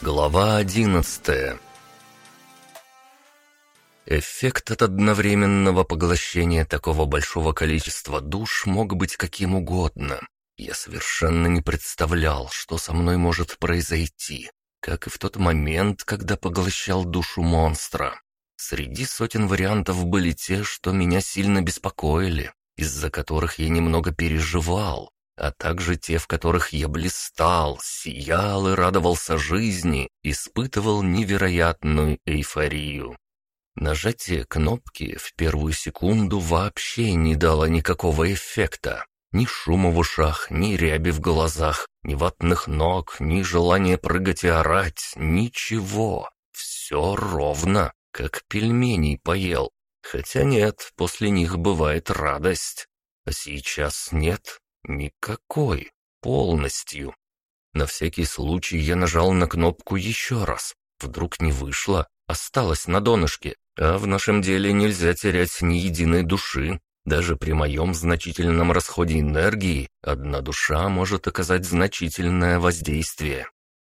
Глава одиннадцатая Эффект от одновременного поглощения такого большого количества душ мог быть каким угодно. Я совершенно не представлял, что со мной может произойти, как и в тот момент, когда поглощал душу монстра. Среди сотен вариантов были те, что меня сильно беспокоили, из-за которых я немного переживал, а также те, в которых я блистал, сиял и радовался жизни, испытывал невероятную эйфорию. Нажатие кнопки в первую секунду вообще не дало никакого эффекта. Ни шума в ушах, ни ряби в глазах, ни ватных ног, ни желания прыгать и орать, ничего. Все ровно, как пельменей поел. Хотя нет, после них бывает радость. А сейчас нет, никакой, полностью. На всякий случай я нажал на кнопку еще раз. Вдруг не вышло, осталось на донышке. А в нашем деле нельзя терять ни единой души. Даже при моем значительном расходе энергии одна душа может оказать значительное воздействие.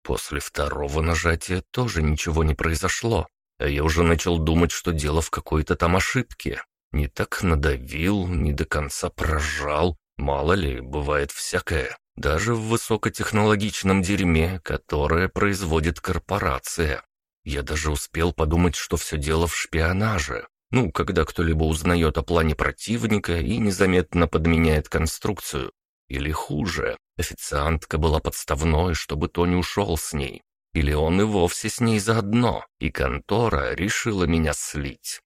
После второго нажатия тоже ничего не произошло, а я уже начал думать, что дело в какой-то там ошибке. Не так надавил, не до конца прожал. Мало ли, бывает всякое. Даже в высокотехнологичном дерьме, которое производит корпорация. Я даже успел подумать, что все дело в шпионаже. Ну, когда кто-либо узнает о плане противника и незаметно подменяет конструкцию. Или хуже, официантка была подставной, чтобы Тони ушел с ней. Или он и вовсе с ней заодно, и контора решила меня слить.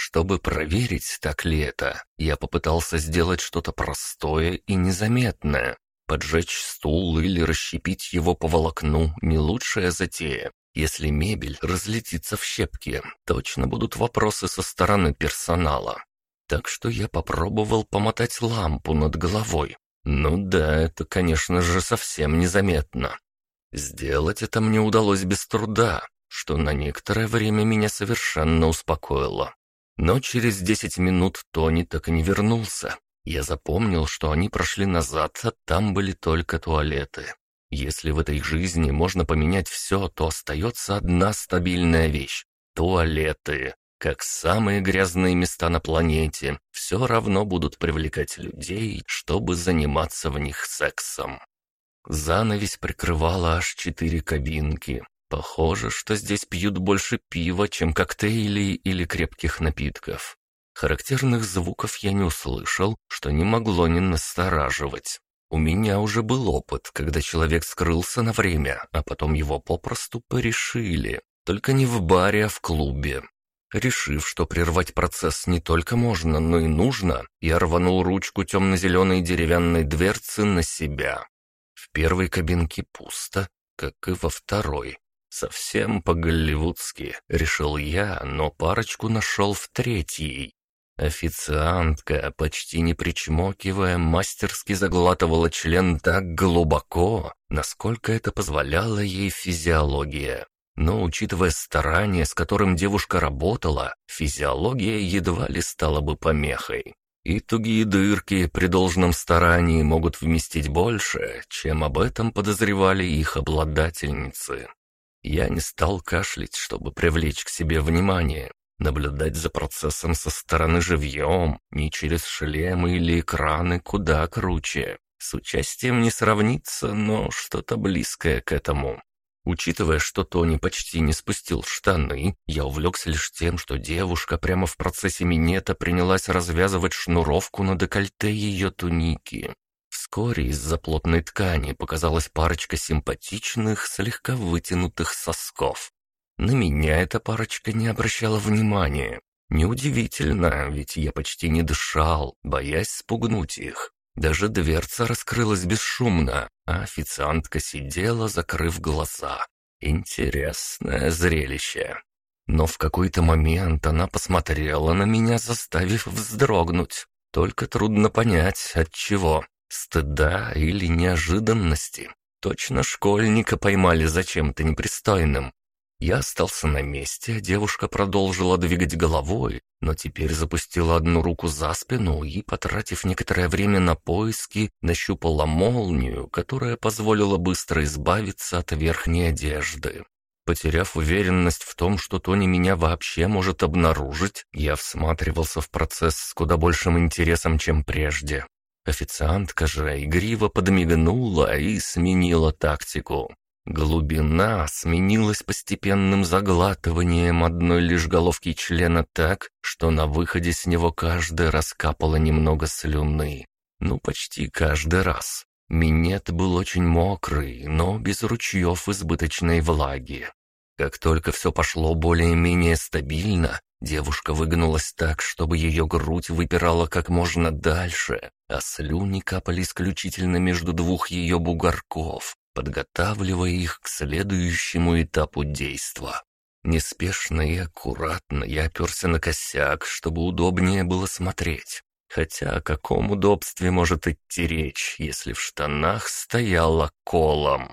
Чтобы проверить, так ли это, я попытался сделать что-то простое и незаметное. Поджечь стул или расщепить его по волокну – не лучшая затея. Если мебель разлетится в щепки, точно будут вопросы со стороны персонала. Так что я попробовал помотать лампу над головой. Ну да, это, конечно же, совсем незаметно. Сделать это мне удалось без труда, что на некоторое время меня совершенно успокоило. Но через десять минут Тони так и не вернулся. Я запомнил, что они прошли назад, а там были только туалеты. Если в этой жизни можно поменять все, то остается одна стабильная вещь — туалеты. Как самые грязные места на планете, все равно будут привлекать людей, чтобы заниматься в них сексом. Занавесь прикрывала аж четыре кабинки. Похоже, что здесь пьют больше пива, чем коктейлей или крепких напитков. Характерных звуков я не услышал, что не могло не настораживать. У меня уже был опыт, когда человек скрылся на время, а потом его попросту порешили. Только не в баре, а в клубе. Решив, что прервать процесс не только можно, но и нужно, я рванул ручку темно-зеленой деревянной дверцы на себя. В первой кабинке пусто, как и во второй. Совсем по-голливудски, решил я, но парочку нашел в третьей. Официантка, почти не причмокивая, мастерски заглатывала член так глубоко, насколько это позволяла ей физиология. Но, учитывая старание, с которым девушка работала, физиология едва ли стала бы помехой. И тугие дырки при должном старании могут вместить больше, чем об этом подозревали их обладательницы. Я не стал кашлять, чтобы привлечь к себе внимание, Наблюдать за процессом со стороны живьем, не через шлемы или экраны, куда круче. С участием не сравнится, но что-то близкое к этому. Учитывая, что Тони почти не спустил штаны, я увлекся лишь тем, что девушка прямо в процессе минета принялась развязывать шнуровку на декольте ее туники. Вскоре из-за плотной ткани показалась парочка симпатичных, слегка вытянутых сосков. На меня эта парочка не обращала внимания. Неудивительно, ведь я почти не дышал, боясь спугнуть их. Даже дверца раскрылась бесшумно, а официантка сидела, закрыв глаза. Интересное зрелище. Но в какой-то момент она посмотрела на меня, заставив вздрогнуть. Только трудно понять, от чего. Стыда или неожиданности. Точно школьника поймали за чем-то непристойным. Я остался на месте, а девушка продолжила двигать головой, но теперь запустила одну руку за спину и, потратив некоторое время на поиски, нащупала молнию, которая позволила быстро избавиться от верхней одежды. Потеряв уверенность в том, что Тони меня вообще может обнаружить, я всматривался в процесс с куда большим интересом, чем прежде. Официантка же игриво подмигнула и сменила тактику. Глубина сменилась постепенным заглатыванием одной лишь головки члена так, что на выходе с него каждый раз капало немного слюны. Ну, почти каждый раз. Минет был очень мокрый, но без ручьев избыточной влаги. Как только все пошло более-менее стабильно, девушка выгнулась так, чтобы ее грудь выпирала как можно дальше, а слюни капали исключительно между двух ее бугорков, подготавливая их к следующему этапу действа. Неспешно и аккуратно я оперся на косяк, чтобы удобнее было смотреть. Хотя о каком удобстве может идти речь, если в штанах стояла колом?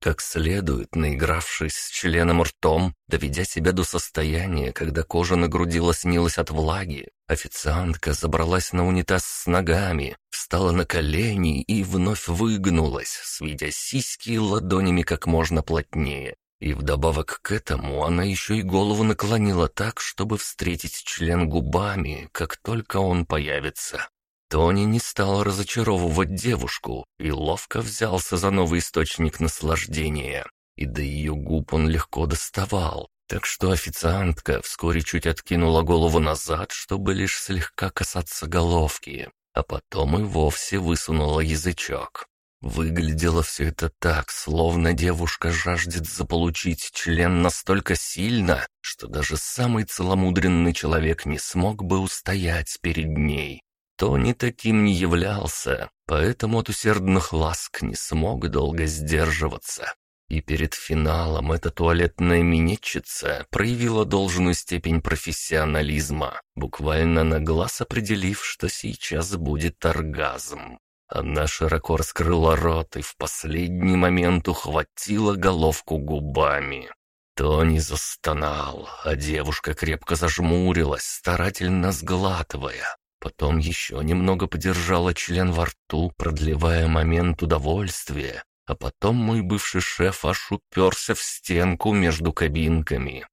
Как следует, наигравшись с членом ртом, доведя себя до состояния, когда кожа на груди лоснилась от влаги, официантка забралась на унитаз с ногами, встала на колени и вновь выгнулась, сведя сиськи ладонями как можно плотнее. И вдобавок к этому она еще и голову наклонила так, чтобы встретить член губами, как только он появится. Тони не стал разочаровывать девушку и ловко взялся за новый источник наслаждения. И до ее губ он легко доставал, так что официантка вскоре чуть откинула голову назад, чтобы лишь слегка касаться головки, а потом и вовсе высунула язычок. Выглядело все это так, словно девушка жаждет заполучить член настолько сильно, что даже самый целомудренный человек не смог бы устоять перед ней. Тони таким не являлся, поэтому от усердных ласк не смог долго сдерживаться. И перед финалом эта туалетная минетчица проявила должную степень профессионализма, буквально на глаз определив, что сейчас будет оргазм. Она широко раскрыла рот и в последний момент ухватила головку губами. Тони застонал, а девушка крепко зажмурилась, старательно сглатывая. Потом еще немного подержала член во рту, продлевая момент удовольствия, а потом мой бывший шеф аж уперся в стенку между кабинками.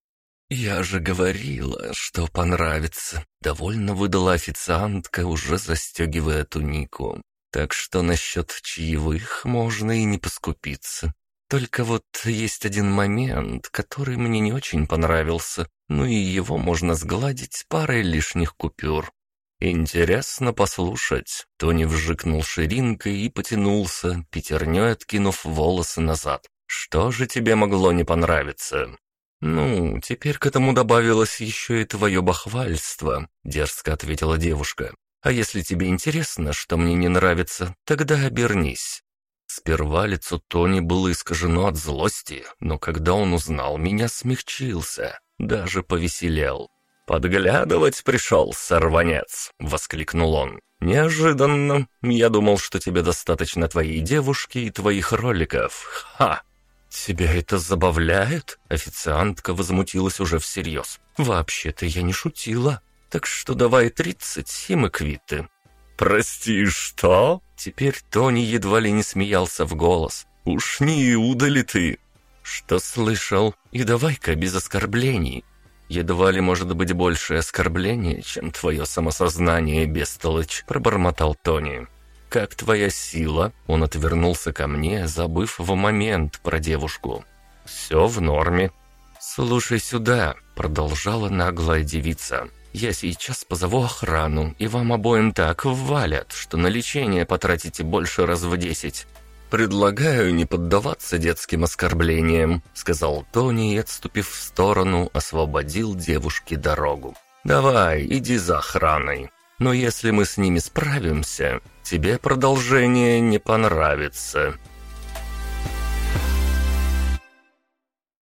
«Я же говорила, что понравится», — довольно выдала официантка, уже застегивая тунику. «Так что насчет чаевых можно и не поскупиться. Только вот есть один момент, который мне не очень понравился, ну и его можно сгладить парой лишних купюр. «Интересно послушать». Тони вжикнул ширинкой и потянулся, пятерней откинув волосы назад. «Что же тебе могло не понравиться?» «Ну, теперь к этому добавилось еще и твое бахвальство», — дерзко ответила девушка. «А если тебе интересно, что мне не нравится, тогда обернись». Сперва лицо Тони было искажено от злости, но когда он узнал меня, смягчился, даже повеселел. «Подглядывать пришел, сорванец!» — воскликнул он. «Неожиданно. Я думал, что тебе достаточно твоей девушки и твоих роликов. Ха!» «Тебя это забавляет?» Официантка возмутилась уже всерьез. «Вообще-то я не шутила. Так что давай тридцать, и мы квиты». «Прости, что?» Теперь Тони едва ли не смеялся в голос. «Уж не Иуда ты?» «Что слышал? И давай-ка без оскорблений. «Едва ли может быть большее оскорбление, чем твое самосознание, бестолочь», — пробормотал Тони. «Как твоя сила?» Он отвернулся ко мне, забыв в момент про девушку. «Все в норме». «Слушай сюда», — продолжала наглая девица. «Я сейчас позову охрану, и вам обоим так ввалят, что на лечение потратите больше раз в десять. «Предлагаю не поддаваться детским оскорблениям», — сказал Тони и, отступив в сторону, освободил девушке дорогу. «Давай, иди за охраной. Но если мы с ними справимся, тебе продолжение не понравится».